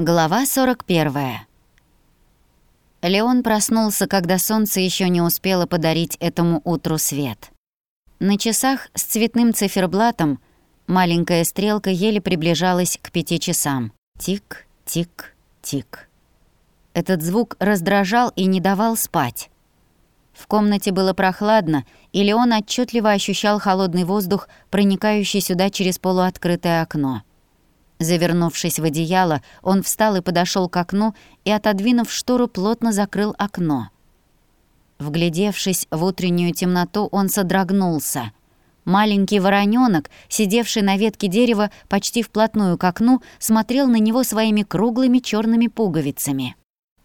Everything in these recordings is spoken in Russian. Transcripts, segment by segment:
Глава 41. Леон проснулся, когда солнце еще не успело подарить этому утру свет. На часах с цветным циферблатом маленькая стрелка еле приближалась к пяти часам. Тик, тик, тик. Этот звук раздражал и не давал спать. В комнате было прохладно, и Леон отчетливо ощущал холодный воздух, проникающий сюда через полуоткрытое окно. Завернувшись в одеяло, он встал и подошел к окну и, отодвинув штору, плотно закрыл окно. Вглядевшись в утреннюю темноту, он содрогнулся. Маленький воронёнок, сидевший на ветке дерева почти вплотную к окну, смотрел на него своими круглыми черными пуговицами.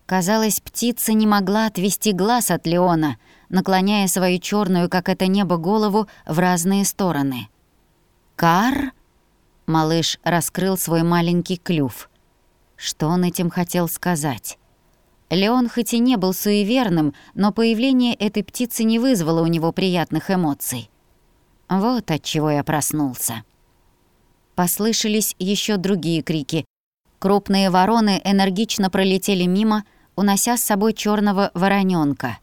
Казалось, птица не могла отвести глаз от Леона, наклоняя свою черную, как это небо, голову в разные стороны. «Кар?» Малыш раскрыл свой маленький клюв. Что он этим хотел сказать? Леон хоть и не был суеверным, но появление этой птицы не вызвало у него приятных эмоций. Вот от чего я проснулся. Послышались еще другие крики. Крупные вороны энергично пролетели мимо, унося с собой черного вороненка.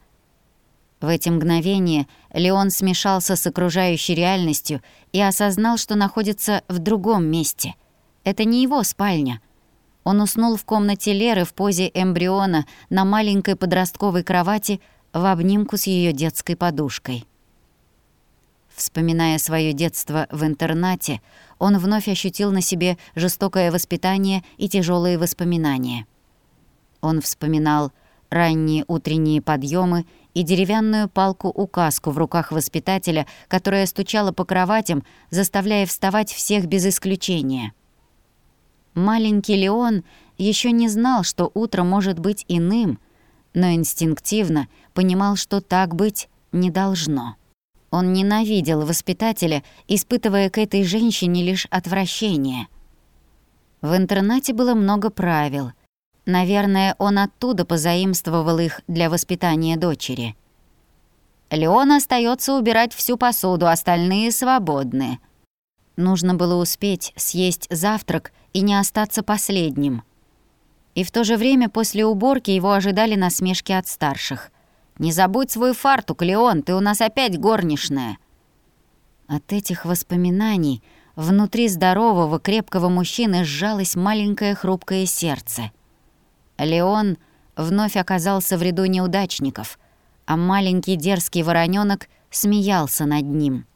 В эти мгновения Леон смешался с окружающей реальностью и осознал, что находится в другом месте. Это не его спальня. Он уснул в комнате Леры в позе эмбриона на маленькой подростковой кровати в обнимку с ее детской подушкой. Вспоминая свое детство в интернате, он вновь ощутил на себе жестокое воспитание и тяжелые воспоминания. Он вспоминал ранние утренние подъемы и деревянную палку-указку в руках воспитателя, которая стучала по кроватям, заставляя вставать всех без исключения. Маленький Леон еще не знал, что утро может быть иным, но инстинктивно понимал, что так быть не должно. Он ненавидел воспитателя, испытывая к этой женщине лишь отвращение. В интернате было много правил — Наверное, он оттуда позаимствовал их для воспитания дочери. Леон остается убирать всю посуду, остальные свободны. Нужно было успеть съесть завтрак и не остаться последним. И в то же время после уборки его ожидали насмешки от старших. «Не забудь свой фартук, Леон, ты у нас опять горничная». От этих воспоминаний внутри здорового, крепкого мужчины сжалось маленькое хрупкое сердце — Леон вновь оказался в ряду неудачников, а маленький дерзкий воронёнок смеялся над ним.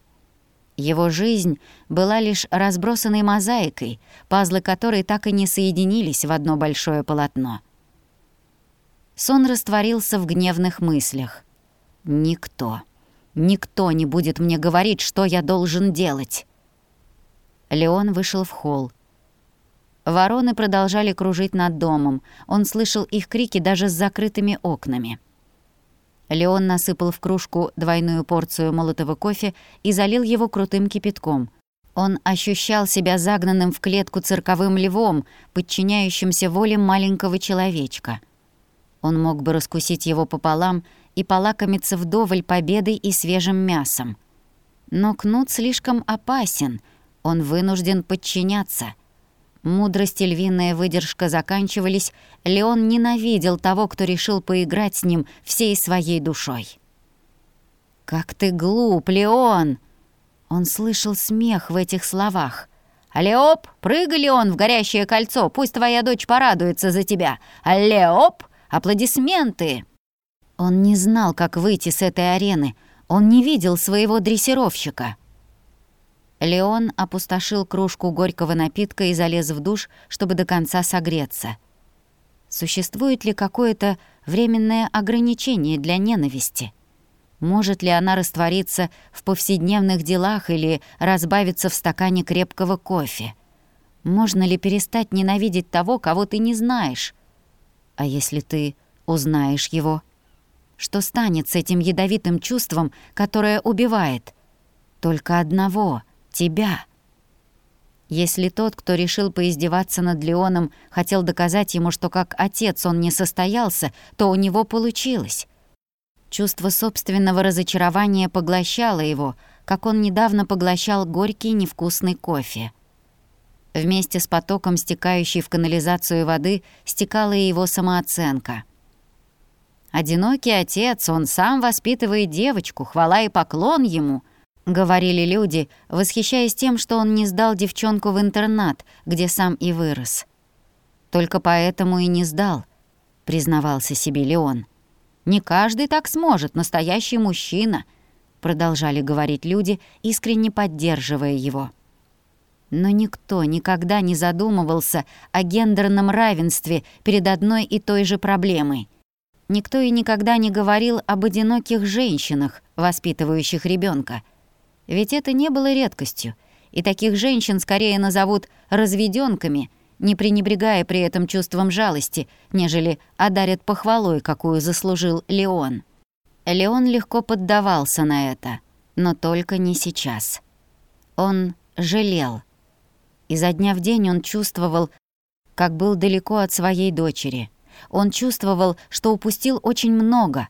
Его жизнь была лишь разбросанной мозаикой, пазлы которой так и не соединились в одно большое полотно. Сон растворился в гневных мыслях. «Никто, никто не будет мне говорить, что я должен делать!» Леон вышел в холл. Вороны продолжали кружить над домом. Он слышал их крики даже с закрытыми окнами. Леон насыпал в кружку двойную порцию молотого кофе и залил его крутым кипятком. Он ощущал себя загнанным в клетку цирковым львом, подчиняющимся воле маленького человечка. Он мог бы раскусить его пополам и полакомиться вдоволь победой и свежим мясом. Но кнут слишком опасен, он вынужден подчиняться — Мудрость и львиная выдержка заканчивались, Леон ненавидел того, кто решил поиграть с ним всей своей душой. «Как ты глуп, Леон!» Он слышал смех в этих словах. «Алеоп, прыгай, Леон, в горящее кольцо, пусть твоя дочь порадуется за тебя! Алеоп, аплодисменты!» Он не знал, как выйти с этой арены. Он не видел своего дрессировщика. Леон опустошил кружку горького напитка и залез в душ, чтобы до конца согреться. Существует ли какое-то временное ограничение для ненависти? Может ли она раствориться в повседневных делах или разбавиться в стакане крепкого кофе? Можно ли перестать ненавидеть того, кого ты не знаешь? А если ты узнаешь его? Что станет с этим ядовитым чувством, которое убивает? Только одного — тебя. Если тот, кто решил поиздеваться над Леоном, хотел доказать ему, что как отец он не состоялся, то у него получилось. Чувство собственного разочарования поглощало его, как он недавно поглощал горький невкусный кофе. Вместе с потоком, стекающей в канализацию воды, стекала и его самооценка. «Одинокий отец, он сам воспитывает девочку, хвала и поклон ему», — говорили люди, восхищаясь тем, что он не сдал девчонку в интернат, где сам и вырос. «Только поэтому и не сдал», — признавался себе Леон. «Не каждый так сможет, настоящий мужчина», — продолжали говорить люди, искренне поддерживая его. Но никто никогда не задумывался о гендерном равенстве перед одной и той же проблемой. Никто и никогда не говорил об одиноких женщинах, воспитывающих ребенка. Ведь это не было редкостью, и таких женщин скорее назовут разведёнками, не пренебрегая при этом чувством жалости, нежели одарят похвалой, какую заслужил Леон. Леон легко поддавался на это, но только не сейчас. Он жалел — Изо дня в день он чувствовал, как был далеко от своей дочери. Он чувствовал, что упустил очень много.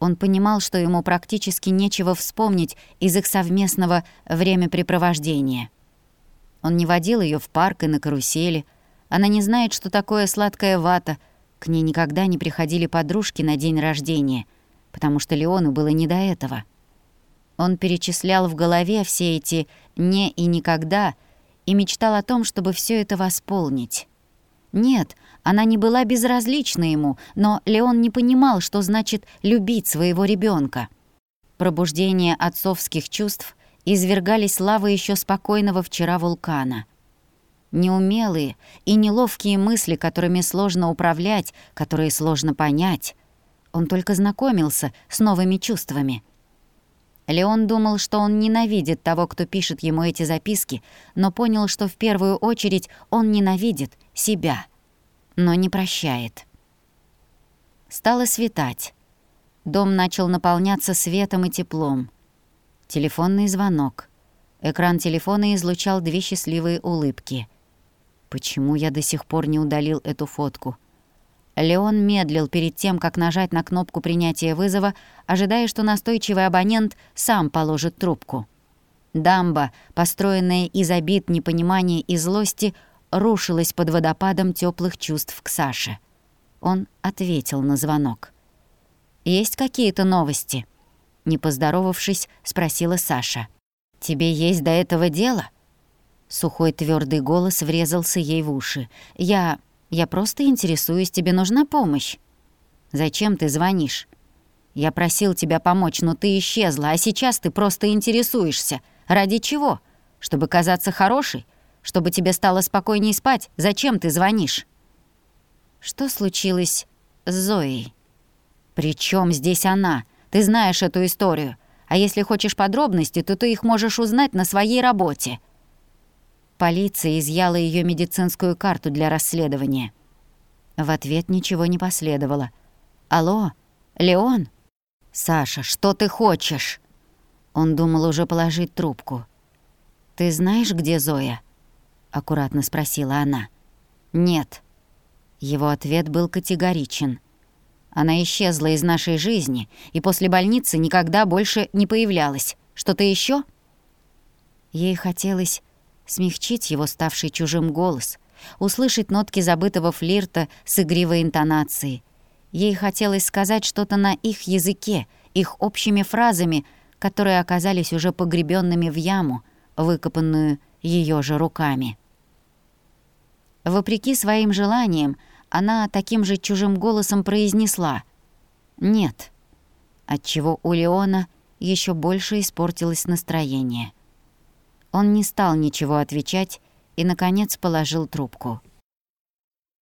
Он понимал, что ему практически нечего вспомнить из их совместного времяпрепровождения. Он не водил ее в парк и на карусели. Она не знает, что такое сладкая вата. К ней никогда не приходили подружки на день рождения, потому что Леону было не до этого. Он перечислял в голове все эти «не» и «никогда», и мечтал о том, чтобы все это восполнить. Нет, она не была безразлична ему, но Леон не понимал, что значит любить своего ребенка. Пробуждение отцовских чувств извергались лавы еще спокойного вчера вулкана. Неумелые и неловкие мысли, которыми сложно управлять, которые сложно понять. Он только знакомился с новыми чувствами — Леон думал, что он ненавидит того, кто пишет ему эти записки, но понял, что в первую очередь он ненавидит себя, но не прощает. Стало светать. Дом начал наполняться светом и теплом. Телефонный звонок. Экран телефона излучал две счастливые улыбки. Почему я до сих пор не удалил эту фотку? Леон медлил перед тем, как нажать на кнопку принятия вызова, ожидая, что настойчивый абонент сам положит трубку. Дамба, построенная из обид, непонимания и злости, рушилась под водопадом теплых чувств к Саше. Он ответил на звонок. «Есть какие-то новости?» Не поздоровавшись, спросила Саша. «Тебе есть до этого дело?» Сухой твердый голос врезался ей в уши. «Я... Я просто интересуюсь, тебе нужна помощь. Зачем ты звонишь? Я просил тебя помочь, но ты исчезла, а сейчас ты просто интересуешься. Ради чего? Чтобы казаться хорошей? Чтобы тебе стало спокойней спать? Зачем ты звонишь? Что случилось с Зоей? При чем здесь она? Ты знаешь эту историю. А если хочешь подробности, то ты их можешь узнать на своей работе. Полиция изъяла ее медицинскую карту для расследования. В ответ ничего не последовало. «Алло, Леон?» «Саша, что ты хочешь?» Он думал уже положить трубку. «Ты знаешь, где Зоя?» — аккуратно спросила она. «Нет». Его ответ был категоричен. «Она исчезла из нашей жизни и после больницы никогда больше не появлялась. Что-то еще? Ей хотелось смягчить его ставший чужим голос, услышать нотки забытого флирта с игривой интонацией. Ей хотелось сказать что-то на их языке, их общими фразами, которые оказались уже погребенными в яму, выкопанную ее же руками. Вопреки своим желаниям, она таким же чужим голосом произнесла «нет», отчего у Леона еще больше испортилось настроение. Он не стал ничего отвечать и, наконец, положил трубку.